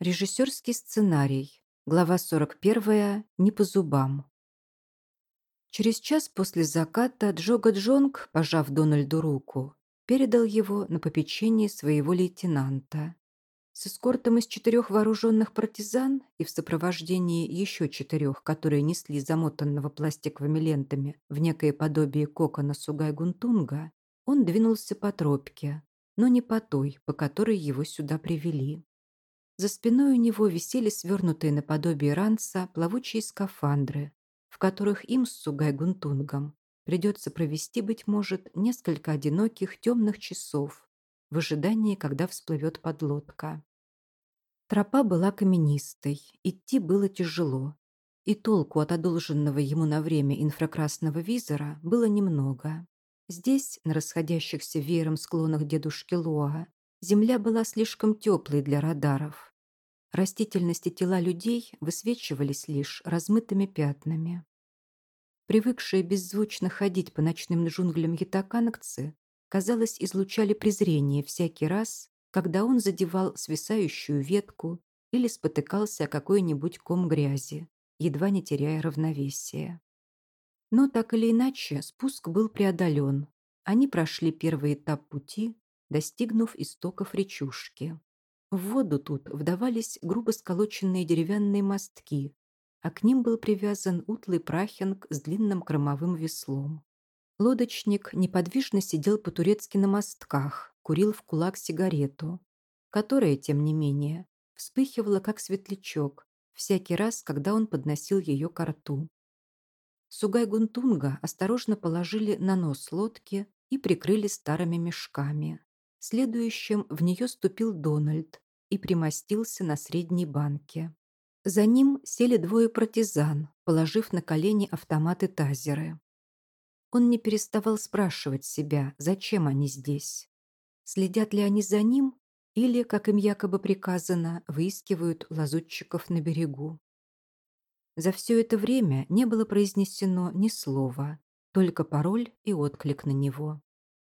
Режиссерский сценарий. Глава 41. Не по зубам. Через час после заката Джога Джонг, пожав Дональду руку, передал его на попечение своего лейтенанта. С эскортом из четырех вооруженных партизан и в сопровождении еще четырех, которые несли замотанного пластиковыми лентами в некое подобие кокона Сугай-Гунтунга, он двинулся по тропке, но не по той, по которой его сюда привели. За спиной у него висели свернутые наподобие ранца плавучие скафандры, в которых им с Сугай-Гунтунгом придется провести, быть может, несколько одиноких темных часов в ожидании, когда всплывет подлодка. Тропа была каменистой, идти было тяжело, и толку от одолженного ему на время инфракрасного визора было немного. Здесь, на расходящихся веером склонах дедушки Лоа, Земля была слишком теплой для радаров. Растительность и тела людей высвечивались лишь размытыми пятнами. Привыкшие беззвучно ходить по ночным джунглям ятаканкцы, казалось, излучали презрение всякий раз, когда он задевал свисающую ветку или спотыкался о какой-нибудь ком грязи, едва не теряя равновесия. Но так или иначе спуск был преодолен. Они прошли первый этап пути, достигнув истоков речушки. В воду тут вдавались грубо сколоченные деревянные мостки, а к ним был привязан утлый прахинг с длинным кромовым веслом. Лодочник неподвижно сидел по-турецки на мостках, курил в кулак сигарету, которая, тем не менее, вспыхивала как светлячок всякий раз, когда он подносил ее к рту. Сугай-Гунтунга осторожно положили на нос лодки и прикрыли старыми мешками. Следующим в нее ступил Дональд и примостился на средней банке. За ним сели двое партизан, положив на колени автоматы-тазеры. Он не переставал спрашивать себя, зачем они здесь. Следят ли они за ним или, как им якобы приказано, выискивают лазутчиков на берегу. За все это время не было произнесено ни слова, только пароль и отклик на него.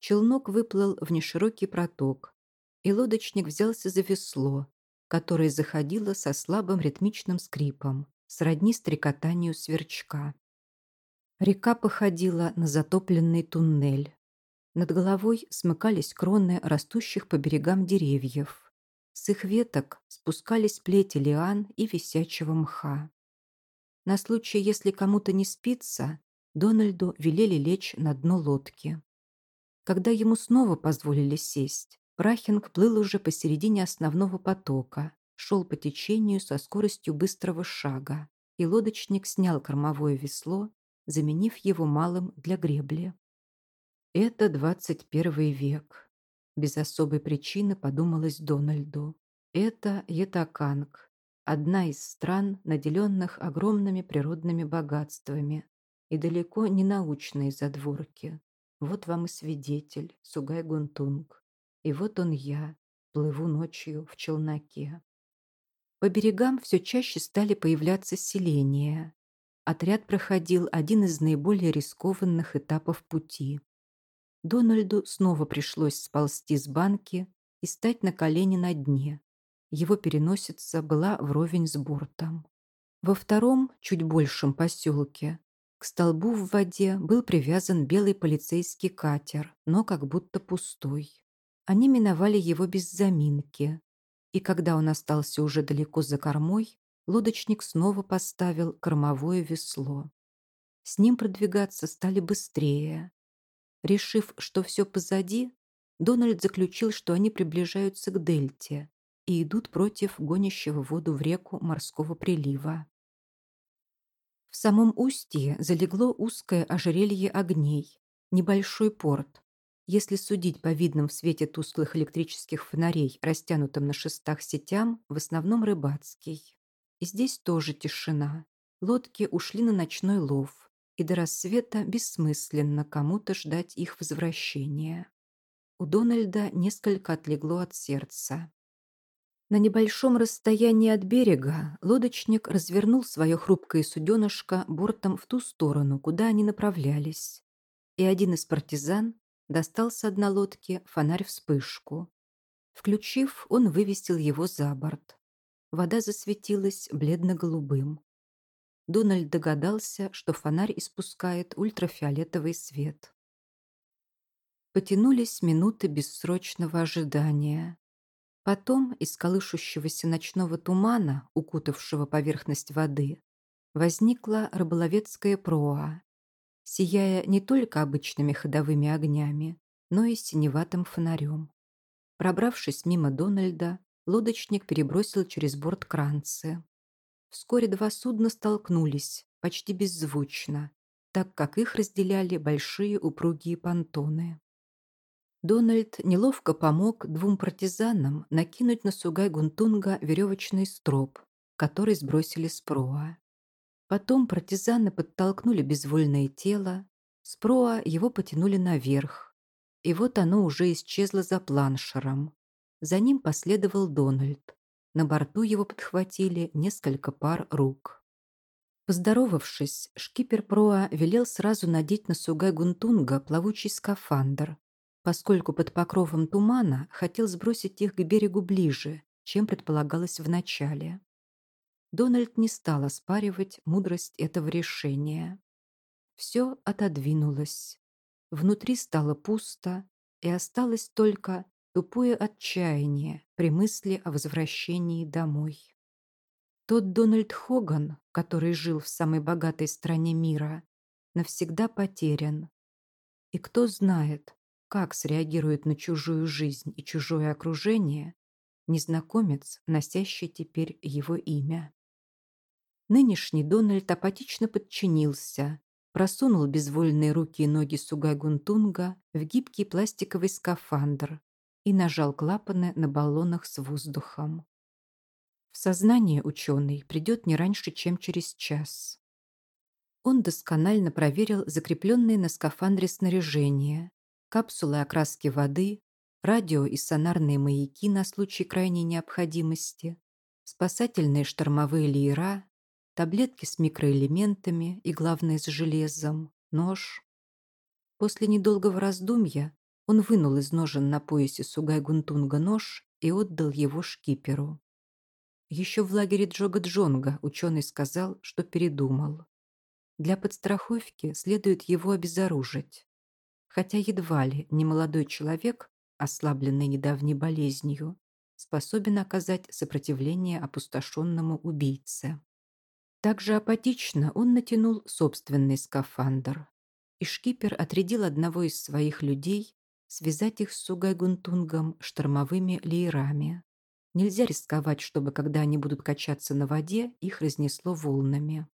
Челнок выплыл в неширокий проток, и лодочник взялся за весло, которое заходило со слабым ритмичным скрипом, сродни стрекотанию сверчка. Река походила на затопленный туннель. Над головой смыкались кроны растущих по берегам деревьев. С их веток спускались плети лиан и висячего мха. На случай, если кому-то не спится, Дональду велели лечь на дно лодки. Когда ему снова позволили сесть, Прахинг плыл уже посередине основного потока, шел по течению со скоростью быстрого шага, и лодочник снял кормовое весло, заменив его малым для гребли. Это двадцать первый век. Без особой причины подумалось Дональду. Это Ятаканг, одна из стран, наделенных огромными природными богатствами и далеко не научные задворки. Вот вам и свидетель, Сугай Гунтунг. И вот он я, плыву ночью в челноке. По берегам все чаще стали появляться селения. Отряд проходил один из наиболее рискованных этапов пути. Дональду снова пришлось сползти с банки и стать на колени на дне. Его переносица была вровень с бортом. Во втором, чуть большем поселке, к столбу в воде был привязан белый полицейский катер, но как будто пустой. Они миновали его без заминки. И когда он остался уже далеко за кормой, лодочник снова поставил кормовое весло. С ним продвигаться стали быстрее. Решив, что все позади, Дональд заключил, что они приближаются к дельте и идут против гонящего воду в реку морского прилива. В самом устье залегло узкое ожерелье огней, небольшой порт. Если судить по видным в свете тусклых электрических фонарей, растянутым на шестах сетям, в основном рыбацкий. И здесь тоже тишина. Лодки ушли на ночной лов, и до рассвета бессмысленно кому-то ждать их возвращения. У Дональда несколько отлегло от сердца. На небольшом расстоянии от берега лодочник развернул свое хрупкое суденышко бортом в ту сторону, куда они направлялись. И один из партизан достал с одной лодки фонарь-вспышку. Включив, он вывестил его за борт. вода засветилась бледно-голубым. Дональд догадался, что фонарь испускает ультрафиолетовый свет. Потянулись минуты бессрочного ожидания. Потом из колышущегося ночного тумана, укутавшего поверхность воды, возникла рыболовецкая проа, сияя не только обычными ходовыми огнями, но и синеватым фонарем. Пробравшись мимо Дональда, лодочник перебросил через борт кранцы. Вскоре два судна столкнулись, почти беззвучно, так как их разделяли большие упругие понтоны. Дональд неловко помог двум партизанам накинуть на сугай Гунтунга веревочный строп, который сбросили с проа. Потом партизаны подтолкнули безвольное тело, с проа его потянули наверх, и вот оно уже исчезло за планшером. За ним последовал Дональд. На борту его подхватили несколько пар рук. Поздоровавшись, шкипер Проа велел сразу надеть на Сугай Гунтунга плавучий скафандр, поскольку под покровом тумана хотел сбросить их к берегу ближе, чем предполагалось в начале. Дональд не стал оспаривать мудрость этого решения. Все отодвинулось. Внутри стало пусто, и осталось только тупое отчаяние при мысли о возвращении домой. Тот Дональд Хоган, который жил в самой богатой стране мира, навсегда потерян. И кто знает, как среагирует на чужую жизнь и чужое окружение незнакомец, носящий теперь его имя. Нынешний Дональд апатично подчинился, просунул безвольные руки и ноги Сугай-Гунтунга в гибкий пластиковый скафандр и нажал клапаны на баллонах с воздухом. В сознание ученый придет не раньше, чем через час. Он досконально проверил закрепленные на скафандре снаряжение, капсулы окраски воды, радио и сонарные маяки на случай крайней необходимости, спасательные штормовые леера, таблетки с микроэлементами и, главное, с железом, нож. После недолгого раздумья он вынул из ножен на поясе Сугай-Гунтунга нож и отдал его шкиперу. Еще в лагере Джога-Джонга ученый сказал, что передумал. Для подстраховки следует его обезоружить хотя едва ли немолодой человек, ослабленный недавней болезнью, способен оказать сопротивление опустошенному убийце. Также апатично он натянул собственный скафандр, и шкипер отрядил одного из своих людей связать их с Сугайгунтунгом штормовыми леерами. Нельзя рисковать, чтобы, когда они будут качаться на воде, их разнесло волнами.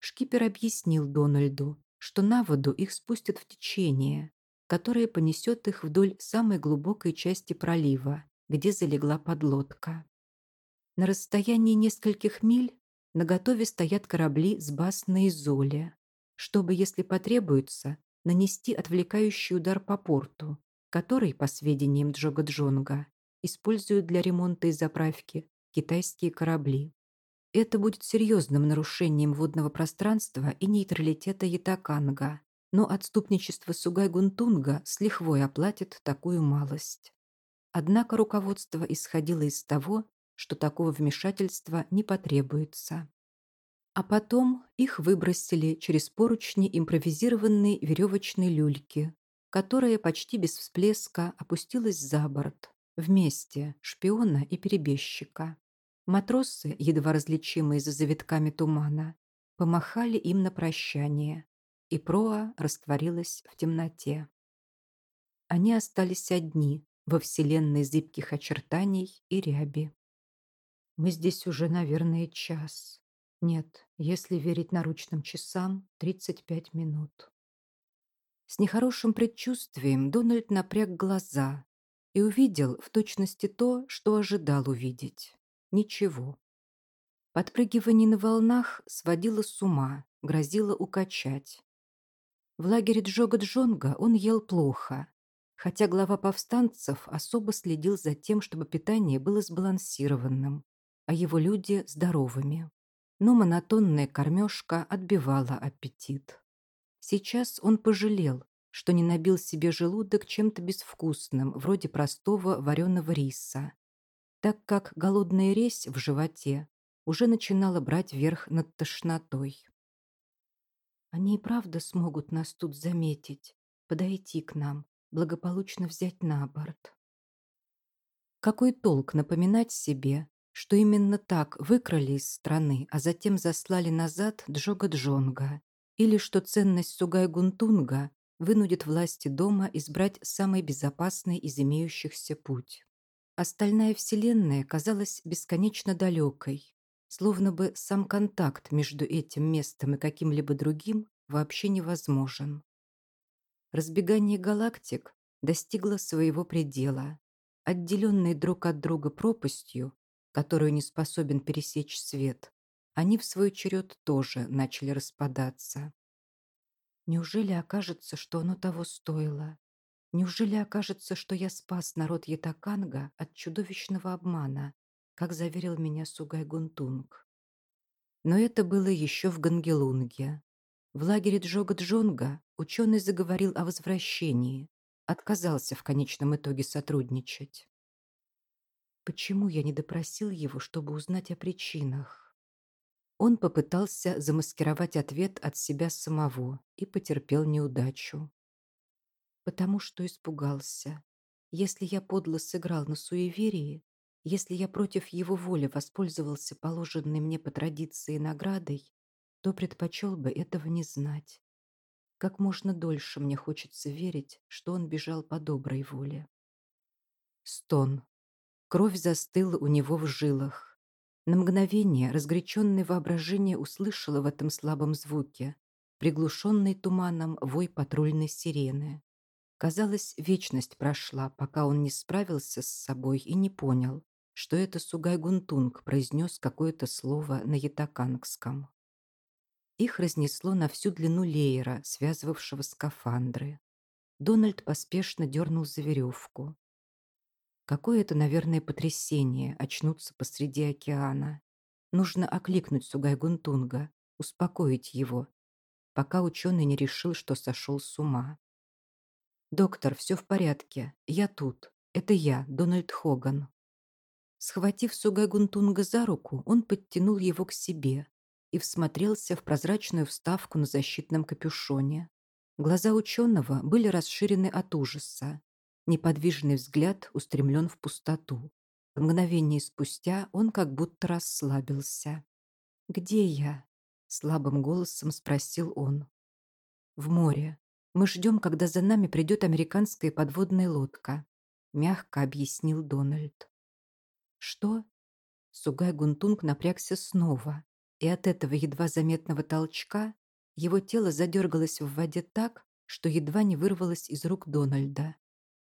Шкипер объяснил Дональду, что на воду их спустят в течение, которое понесет их вдоль самой глубокой части пролива, где залегла подлодка. На расстоянии нескольких миль наготове стоят корабли с баз на Изоле, чтобы, если потребуется, нанести отвлекающий удар по порту, который, по сведениям Джога Джонга, используют для ремонта и заправки китайские корабли. Это будет серьезным нарушением водного пространства и нейтралитета Ятаканга, но отступничество Сугай-Гунтунга с лихвой оплатит такую малость. Однако руководство исходило из того, что такого вмешательства не потребуется. А потом их выбросили через поручни импровизированной веревочной люльки, которая почти без всплеска опустилась за борт, вместе шпиона и перебежчика. Матросы, едва различимые за завитками тумана, помахали им на прощание, и проа растворилась в темноте. Они остались одни во вселенной зыбких очертаний и ряби. Мы здесь уже, наверное, час. Нет, если верить наручным часам, 35 минут. С нехорошим предчувствием Дональд напряг глаза и увидел в точности то, что ожидал увидеть. Ничего. Подпрыгивание на волнах сводило с ума, грозило укачать. В лагере Джога-Джонга он ел плохо, хотя глава повстанцев особо следил за тем, чтобы питание было сбалансированным, а его люди – здоровыми. Но монотонная кормежка отбивала аппетит. Сейчас он пожалел, что не набил себе желудок чем-то безвкусным, вроде простого вареного риса, так как голодная резь в животе уже начинала брать верх над тошнотой. Они и правда смогут нас тут заметить, подойти к нам, благополучно взять на борт. Какой толк напоминать себе, что именно так выкрали из страны, а затем заслали назад Джога-Джонга, или что ценность Сугай-Гунтунга вынудит власти дома избрать самый безопасный из имеющихся путь. Остальная вселенная казалась бесконечно далекой, словно бы сам контакт между этим местом и каким-либо другим вообще невозможен. Разбегание галактик достигло своего предела. Отделенные друг от друга пропастью, которую не способен пересечь свет, они в свой черед тоже начали распадаться. Неужели окажется, что оно того стоило? Неужели окажется, что я спас народ Ятаканга от чудовищного обмана, как заверил меня Сугай Гунтунг? Но это было еще в Гангелунге. В лагере Джога-Джонга ученый заговорил о возвращении, отказался в конечном итоге сотрудничать. Почему я не допросил его, чтобы узнать о причинах? Он попытался замаскировать ответ от себя самого и потерпел неудачу. Потому что испугался. Если я подло сыграл на суеверии, если я против его воли воспользовался положенной мне по традиции наградой, то предпочел бы этого не знать. Как можно дольше мне хочется верить, что он бежал по доброй воле. Стон. Кровь застыла у него в жилах. На мгновение разгоряченное воображение услышало в этом слабом звуке приглушенный туманом вой патрульной сирены. Казалось, вечность прошла, пока он не справился с собой и не понял, что это Сугай Гунтунг произнес какое-то слово на ятакангском. Их разнесло на всю длину леера, связывавшего скафандры. Дональд поспешно дернул за веревку. Какое это, наверное, потрясение очнуться посреди океана. Нужно окликнуть Сугай Гунтунга, успокоить его, пока ученый не решил, что сошел с ума. «Доктор, все в порядке. Я тут. Это я, Дональд Хоган». Схватив Сугай-Гунтунга за руку, он подтянул его к себе и всмотрелся в прозрачную вставку на защитном капюшоне. Глаза ученого были расширены от ужаса. Неподвижный взгляд устремлен в пустоту. Мгновение спустя он как будто расслабился. «Где я?» — слабым голосом спросил он. «В море. Мы ждем, когда за нами придет американская подводная лодка», — мягко объяснил Дональд. «Что?» Сугай Гунтунг напрягся снова, и от этого едва заметного толчка его тело задергалось в воде так, что едва не вырвалось из рук Дональда.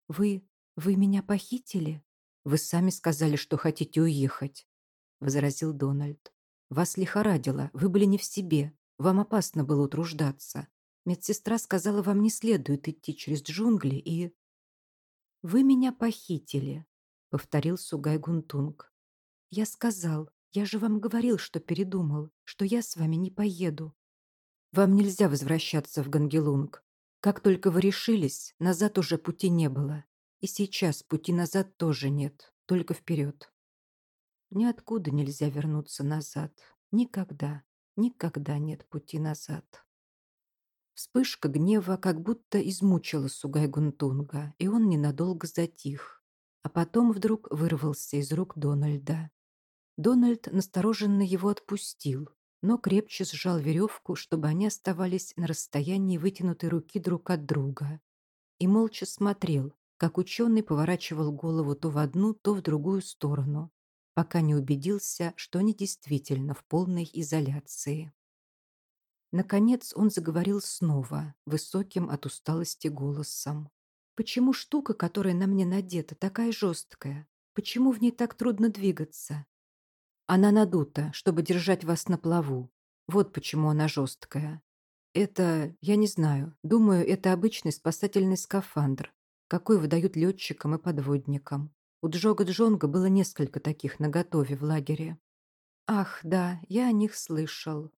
«Вы... вы меня похитили?» «Вы сами сказали, что хотите уехать», — возразил Дональд. «Вас лихорадило, вы были не в себе, вам опасно было утруждаться. Медсестра сказала, вам не следует идти через джунгли и... «Вы меня похитили», — повторил Сугай Гунтунг. «Я сказал, я же вам говорил, что передумал, что я с вами не поеду. Вам нельзя возвращаться в Гангелунг. Как только вы решились, назад уже пути не было. И сейчас пути назад тоже нет, только вперед. Ниоткуда нельзя вернуться назад. Никогда, никогда нет пути назад. Вспышка гнева как будто измучила Сугай-Гунтунга, и он ненадолго затих, а потом вдруг вырвался из рук Дональда. Дональд настороженно его отпустил, но крепче сжал веревку, чтобы они оставались на расстоянии вытянутой руки друг от друга, и молча смотрел, как ученый поворачивал голову то в одну, то в другую сторону, пока не убедился, что они действительно в полной изоляции. Наконец он заговорил снова, высоким от усталости голосом. «Почему штука, которая на мне надета, такая жесткая? Почему в ней так трудно двигаться?» «Она надута, чтобы держать вас на плаву. Вот почему она жесткая. Это, я не знаю, думаю, это обычный спасательный скафандр, какой выдают летчикам и подводникам. У Джога Джонга было несколько таких наготове в лагере. Ах, да, я о них слышал.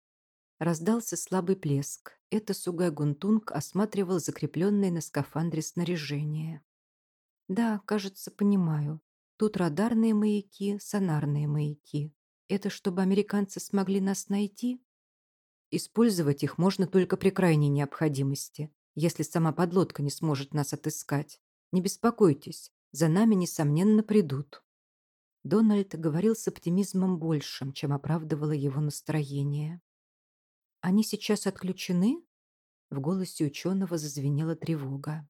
Раздался слабый плеск. Это Сугай Гунтунг осматривал закрепленное на скафандре снаряжение. «Да, кажется, понимаю. Тут радарные маяки, сонарные маяки. Это чтобы американцы смогли нас найти? Использовать их можно только при крайней необходимости, если сама подлодка не сможет нас отыскать. Не беспокойтесь, за нами, несомненно, придут. Дональд говорил с оптимизмом большим, чем оправдывало его настроение. «Они сейчас отключены?» В голосе ученого зазвенела тревога.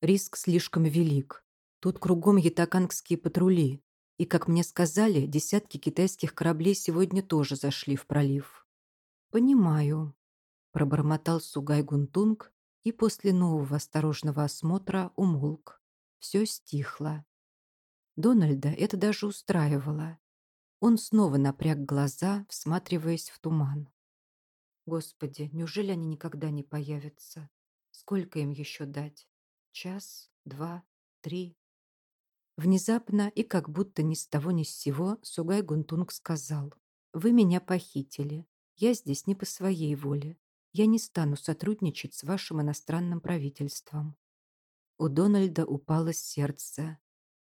«Риск слишком велик. Тут кругом ятакангские патрули. И, как мне сказали, десятки китайских кораблей сегодня тоже зашли в пролив. «Понимаю», – пробормотал Сугай Гунтунг и после нового осторожного осмотра умолк. Все стихло. Дональда это даже устраивало. Он снова напряг глаза, всматриваясь в туман. Господи, неужели они никогда не появятся? Сколько им еще дать? Час? Два? Три? Внезапно и как будто ни с того ни с сего Сугай Гунтунг сказал. «Вы меня похитили. Я здесь не по своей воле. Я не стану сотрудничать с вашим иностранным правительством». У Дональда упало сердце.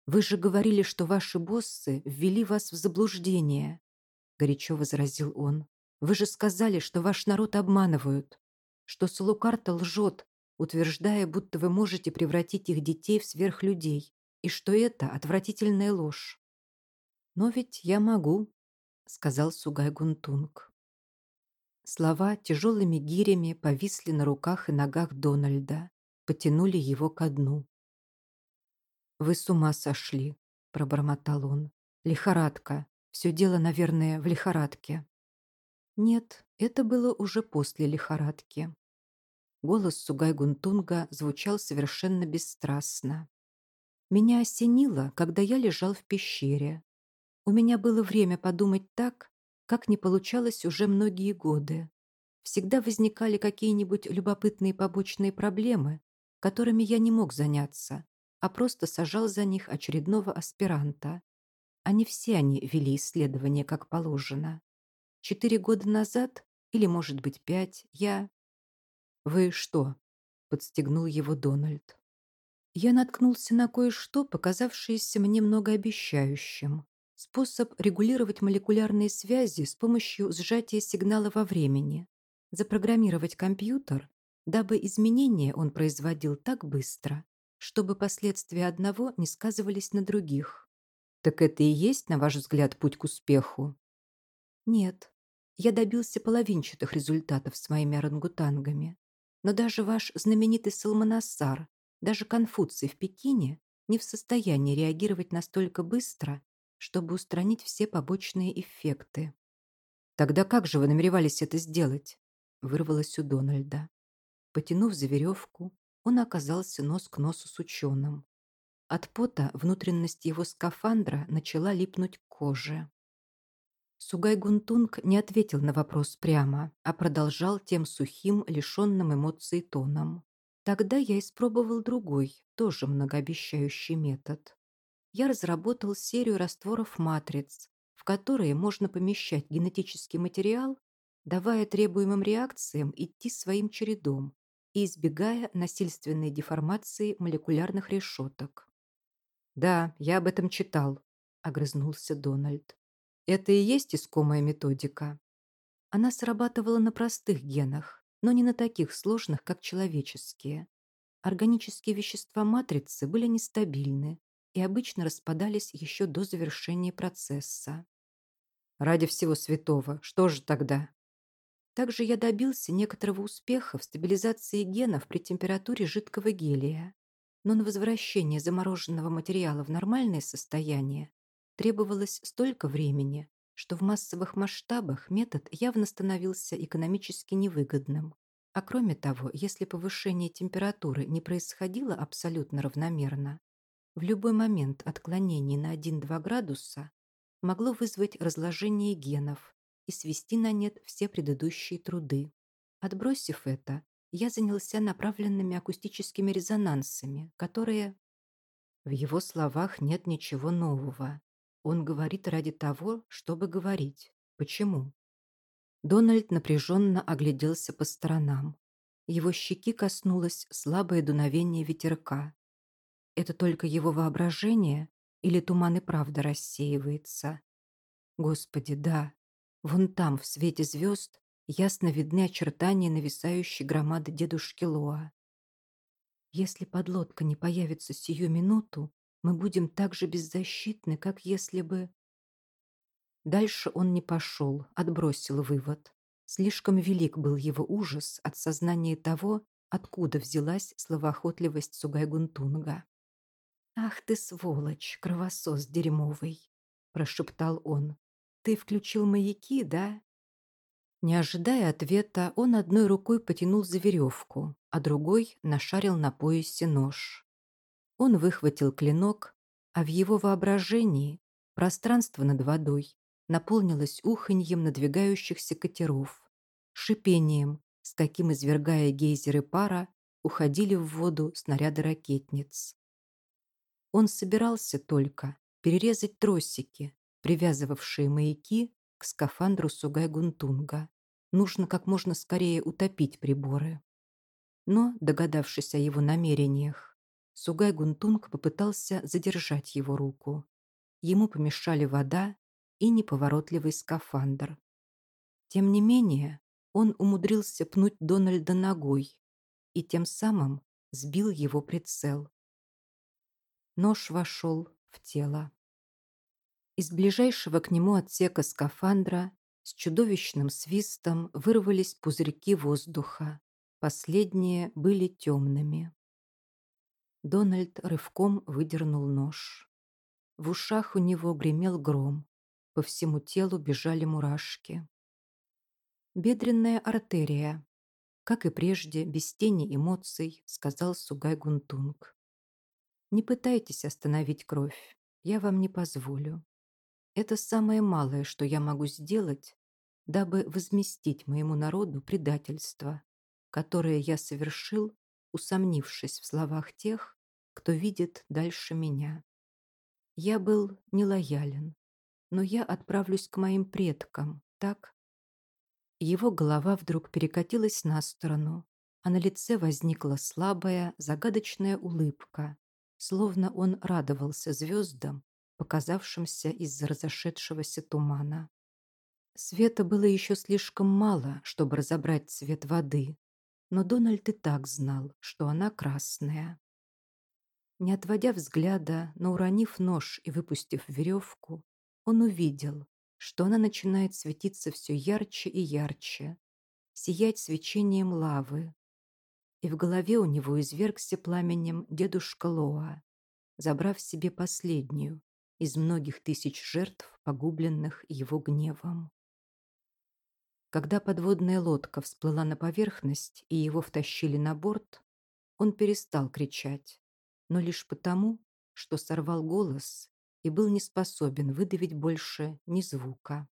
«Вы же говорили, что ваши боссы ввели вас в заблуждение», — горячо возразил он. «Вы же сказали, что ваш народ обманывают, что Салукарта лжет, утверждая, будто вы можете превратить их детей в сверхлюдей и что это отвратительная ложь. «Но ведь я могу», — сказал Сугай Гунтунг. Слова тяжелыми гирями повисли на руках и ногах Дональда, потянули его ко дну. «Вы с ума сошли», — пробормотал он. «Лихорадка. Все дело, наверное, в лихорадке». Нет, это было уже после лихорадки. Голос Сугай Гунтунга звучал совершенно бесстрастно. Меня осенило, когда я лежал в пещере. У меня было время подумать так, как не получалось уже многие годы. Всегда возникали какие-нибудь любопытные побочные проблемы, которыми я не мог заняться, а просто сажал за них очередного аспиранта. А не все они вели исследования как положено. Четыре года назад, или, может быть, пять, я... «Вы что?» — подстегнул его Дональд я наткнулся на кое-что, показавшееся мне многообещающим. Способ регулировать молекулярные связи с помощью сжатия сигнала во времени. Запрограммировать компьютер, дабы изменения он производил так быстро, чтобы последствия одного не сказывались на других. Так это и есть, на ваш взгляд, путь к успеху? Нет. Я добился половинчатых результатов с моими орангутангами. Но даже ваш знаменитый Салманасар даже Конфуций в Пекине не в состоянии реагировать настолько быстро, чтобы устранить все побочные эффекты. «Тогда как же вы намеревались это сделать?» вырвалось у Дональда. Потянув за веревку, он оказался нос к носу с ученым. От пота внутренность его скафандра начала липнуть к коже. Сугай Гунтунг не ответил на вопрос прямо, а продолжал тем сухим, лишенным эмоций тоном. Тогда я испробовал другой, тоже многообещающий метод. Я разработал серию растворов матриц, в которые можно помещать генетический материал, давая требуемым реакциям идти своим чередом и избегая насильственной деформации молекулярных решеток. «Да, я об этом читал», — огрызнулся Дональд. «Это и есть искомая методика». Она срабатывала на простых генах, но не на таких сложных, как человеческие. Органические вещества матрицы были нестабильны и обычно распадались еще до завершения процесса. Ради всего святого, что же тогда? Также я добился некоторого успеха в стабилизации генов при температуре жидкого гелия, но на возвращение замороженного материала в нормальное состояние требовалось столько времени, что в массовых масштабах метод явно становился экономически невыгодным. А кроме того, если повышение температуры не происходило абсолютно равномерно, в любой момент отклонений на 1-2 градуса могло вызвать разложение генов и свести на нет все предыдущие труды. Отбросив это, я занялся направленными акустическими резонансами, которые... В его словах нет ничего нового. Он говорит ради того, чтобы говорить. Почему? Дональд напряженно огляделся по сторонам. Его щеки коснулось слабое дуновение ветерка. Это только его воображение? Или туман и правда рассеивается? Господи, да. Вон там, в свете звезд, ясно видны очертания нависающей громады дедушки Лоа. Если подлодка не появится сию минуту, мы будем так же беззащитны, как если бы... Дальше он не пошел, отбросил вывод. Слишком велик был его ужас от сознания того, откуда взялась словоохотливость Сугайгунтунга. «Ах ты, сволочь, кровосос дерьмовый!» – прошептал он. «Ты включил маяки, да?» Не ожидая ответа, он одной рукой потянул за веревку, а другой нашарил на поясе нож. Он выхватил клинок, а в его воображении пространство над водой наполнилось уханьем надвигающихся катеров, шипением, с каким, извергая гейзеры пара, уходили в воду снаряды ракетниц. Он собирался только перерезать тросики, привязывавшие маяки к скафандру Сугай-Гунтунга. Нужно как можно скорее утопить приборы. Но, догадавшись о его намерениях, Сугай-Гунтунг попытался задержать его руку. Ему помешали вода и неповоротливый скафандр. Тем не менее, он умудрился пнуть Дональда ногой и тем самым сбил его прицел. Нож вошел в тело. Из ближайшего к нему отсека скафандра с чудовищным свистом вырвались пузырьки воздуха. Последние были темными. Дональд рывком выдернул нож. В ушах у него гремел гром. По всему телу бежали мурашки. Бедренная артерия. Как и прежде, без тени эмоций, сказал Сугай Гунтунг. Не пытайтесь остановить кровь. Я вам не позволю. Это самое малое, что я могу сделать, дабы возместить моему народу предательство, которое я совершил, усомнившись в словах тех, кто видит дальше меня. Я был нелоялен, но я отправлюсь к моим предкам, так? Его голова вдруг перекатилась на сторону, а на лице возникла слабая, загадочная улыбка, словно он радовался звездам, показавшимся из-за разошедшегося тумана. Света было еще слишком мало, чтобы разобрать цвет воды, но Дональд и так знал, что она красная. Не отводя взгляда, но уронив нож и выпустив веревку, он увидел, что она начинает светиться все ярче и ярче, сиять свечением лавы. И в голове у него извергся пламенем дедушка Лоа, забрав себе последнюю из многих тысяч жертв, погубленных его гневом. Когда подводная лодка всплыла на поверхность и его втащили на борт, он перестал кричать, но лишь потому, что сорвал голос и был не способен выдавить больше ни звука.